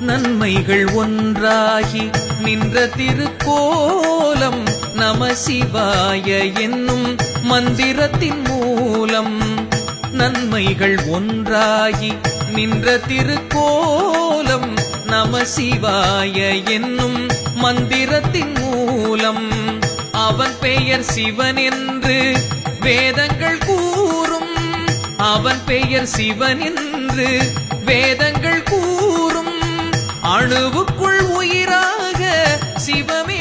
நன்மைகள் ஒன்றாகி நின்ற திருக்கோலம் நம சிவாய என்னும் மந்திரத்தின் மூலம். நன்மைகள் ஒன்றாகி நின்ற திருக்கோலம் நம சிவாய என்னும் மந்திரத்தின் மூலம். அவன் பெயர் சிவன் என்று வேதங்கள் கூறும். அவன் பெயர் சிவன் என்று வேதங்கள் அணுவுக்குள் உயிராக சிவமே